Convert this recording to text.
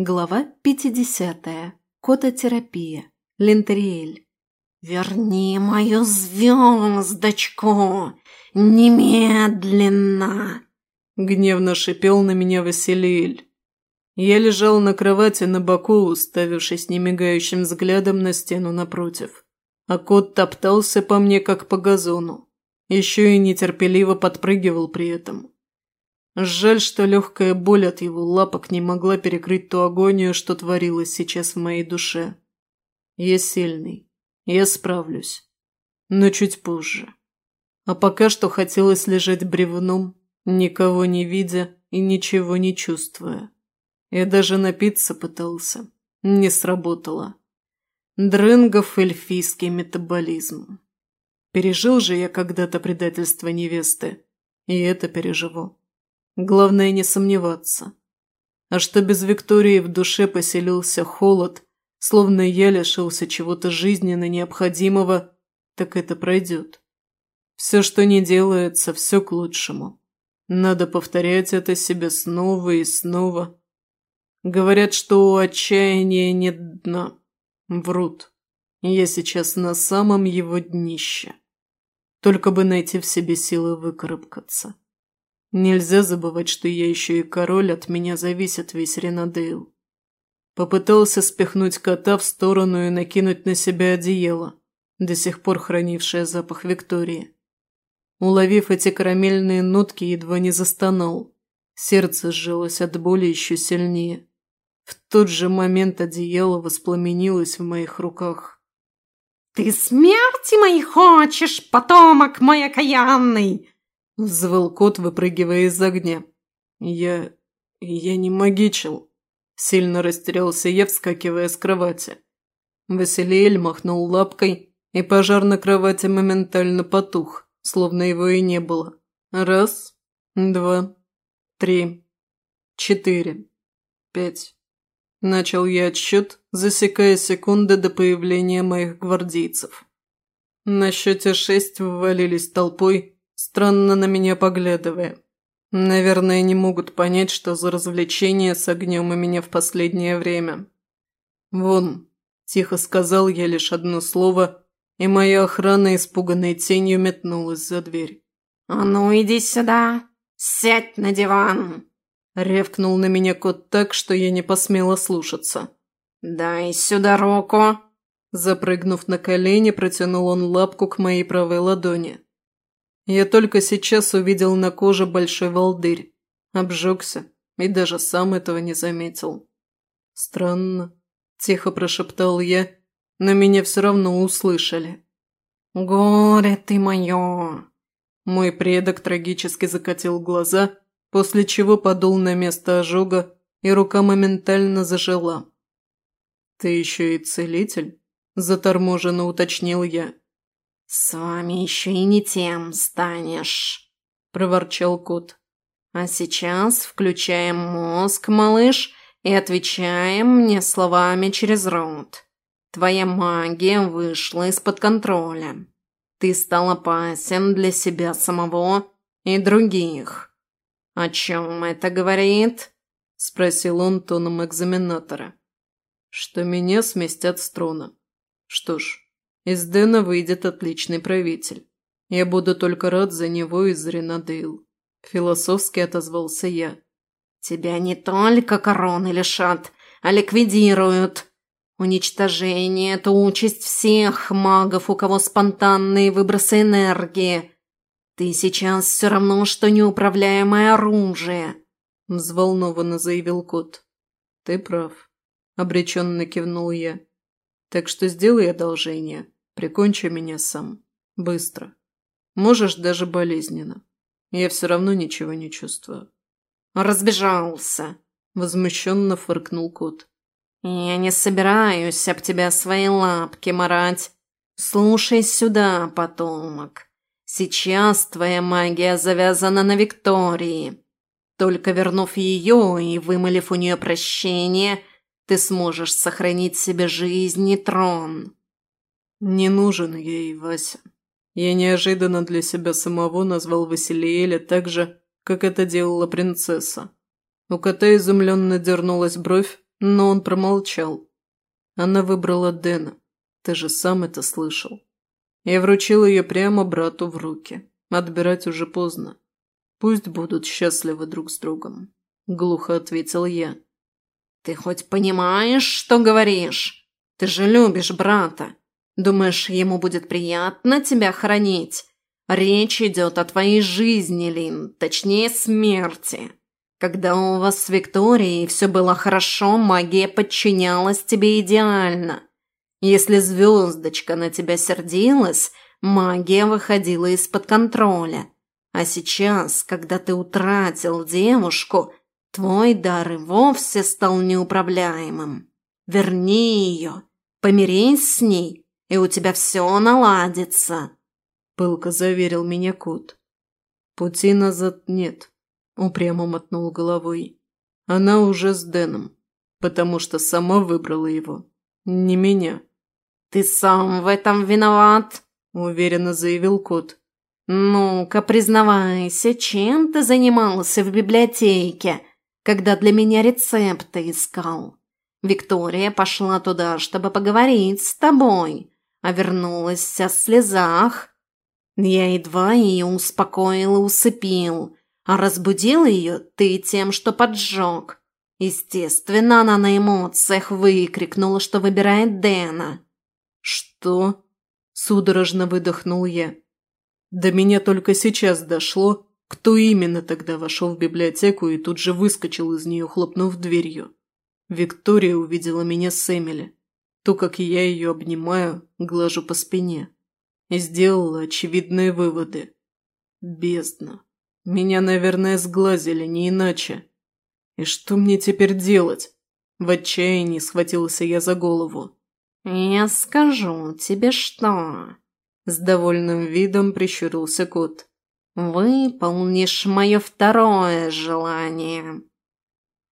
Глава 50. Кототерапия. Лентериэль. «Верни мою звездочку! Немедленно!» Гневно шипел на меня Василиэль. Я лежал на кровати на боку, уставившись немигающим взглядом на стену напротив. А кот топтался по мне, как по газону. Еще и нетерпеливо подпрыгивал при этом. Жаль, что легкая боль от его лапок не могла перекрыть ту агонию, что творилось сейчас в моей душе. Я сильный. Я справлюсь. Но чуть позже. А пока что хотелось лежать бревном, никого не видя и ничего не чувствуя. Я даже напиться пытался. Не сработало. Дрынгов эльфийский метаболизм. Пережил же я когда-то предательство невесты. И это переживу. Главное не сомневаться. А что без Виктории в душе поселился холод, словно я лишился чего-то жизненно необходимого, так это пройдет. Все, что не делается, все к лучшему. Надо повторять это себе снова и снова. Говорят, что у отчаяния нет дна. Врут. Я сейчас на самом его днище. Только бы найти в себе силы выкарабкаться. Нельзя забывать, что я еще и король, от меня зависит весь Ренадейл. Попытался спихнуть кота в сторону и накинуть на себя одеяло, до сих пор хранившее запах Виктории. Уловив эти карамельные нотки, едва не застонал. Сердце сжалось от боли еще сильнее. В тот же момент одеяло воспламенилось в моих руках. «Ты смерти моей хочешь, потомок мой окаянный!» Взвыл кот, выпрыгивая из огня. «Я... я не магичил», – сильно растерялся я, вскакивая с кровати. Василиэль махнул лапкой, и пожар на кровати моментально потух, словно его и не было. Раз, два, три, четыре, пять. Начал я отсчет, засекая секунды до появления моих гвардейцев. На счете шесть ввалились толпой, странно на меня поглядывая. Наверное, не могут понять, что за развлечение с огнем у меня в последнее время. «Вон», – тихо сказал я лишь одно слово, и моя охрана испуганной тенью метнулась за дверь. «А ну, иди сюда! Сядь на диван!» Ревкнул на меня кот так, что я не посмела слушаться. «Дай сюда руку!» Запрыгнув на колени, протянул он лапку к моей правой ладони. Я только сейчас увидел на коже большой волдырь. Обжегся и даже сам этого не заметил. «Странно», – тихо прошептал я, но меня все равно услышали. «Горе ты мое!» Мой предок трагически закатил глаза, после чего подул на место ожога, и рука моментально зажила. «Ты еще и целитель?» – заторможенно уточнил я. «С вами еще и не тем станешь», – проворчал кот. «А сейчас включаем мозг, малыш, и отвечаем мне словами через рот. Твоя магия вышла из-под контроля. Ты стал опасен для себя самого и других. О чем это говорит?» – спросил он тоном экзаменатора. «Что меня сместят с трона. Что ж, из Дэна выйдет отличный правитель. Я буду только рад за него и за Ренадейл. Философски отозвался я. Тебя не только короны лишат, а ликвидируют. Уничтожение – это участь всех магов, у кого спонтанные выбросы энергии. Ты сейчас все равно, что неуправляемое оружие, – взволнованно заявил кот. Ты прав, – обреченно кивнул я. Так что сделай одолжение. Прикончи меня сам. Быстро. Можешь даже болезненно. Я все равно ничего не чувствую». «Разбежался!» – возмущенно фыркнул кот. «Я не собираюсь об тебя свои лапки марать. Слушай сюда, потомок. Сейчас твоя магия завязана на Виктории. Только вернув ее и вымолив у нее прощение, ты сможешь сохранить себе жизнь и трон. «Не нужен ей, Вася». Я неожиданно для себя самого назвал Василиэля так же, как это делала принцесса. У кота изумленно дернулась бровь, но он промолчал. Она выбрала Дэна. Ты же сам это слышал. Я вручил ее прямо брату в руки. Отбирать уже поздно. Пусть будут счастливы друг с другом. Глухо ответил я. Ты хоть понимаешь, что говоришь? Ты же любишь брата. Думаешь, ему будет приятно тебя хранить? Речь идет о твоей жизни, Лин, точнее смерти. Когда у вас с Викторией все было хорошо, магия подчинялась тебе идеально. Если звездочка на тебя сердилась, магия выходила из-под контроля. А сейчас, когда ты утратил девушку, твой дар и вовсе стал неуправляемым. Верни ее, помирись с ней, и у тебя все наладится», – пылко заверил меня кот. «Пути назад нет», – упрямо мотнул головой. «Она уже с Дэном, потому что сама выбрала его, не меня». «Ты сам в этом виноват», – уверенно заявил кот. «Ну-ка, признавайся, чем ты занимался в библиотеке, когда для меня рецепты искал? Виктория пошла туда, чтобы поговорить с тобой, а вернулась в слезах. Я едва ее успокоил и усыпил, а разбудил ее ты тем, что поджег. Естественно, она на эмоциях выкрикнула, что выбирает Дэна. «Что?» – судорожно выдохнул я. До меня только сейчас дошло, кто именно тогда вошел в библиотеку и тут же выскочил из нее, хлопнув дверью. Виктория увидела меня с Эмили. То, как я ее обнимаю, глажу по спине. И сделала очевидные выводы. Бездна. Меня, наверное, сглазили, не иначе. И что мне теперь делать? В отчаянии схватился я за голову. «Я скажу тебе что?» С довольным видом прищурился кот. «Выполнишь мое второе желание».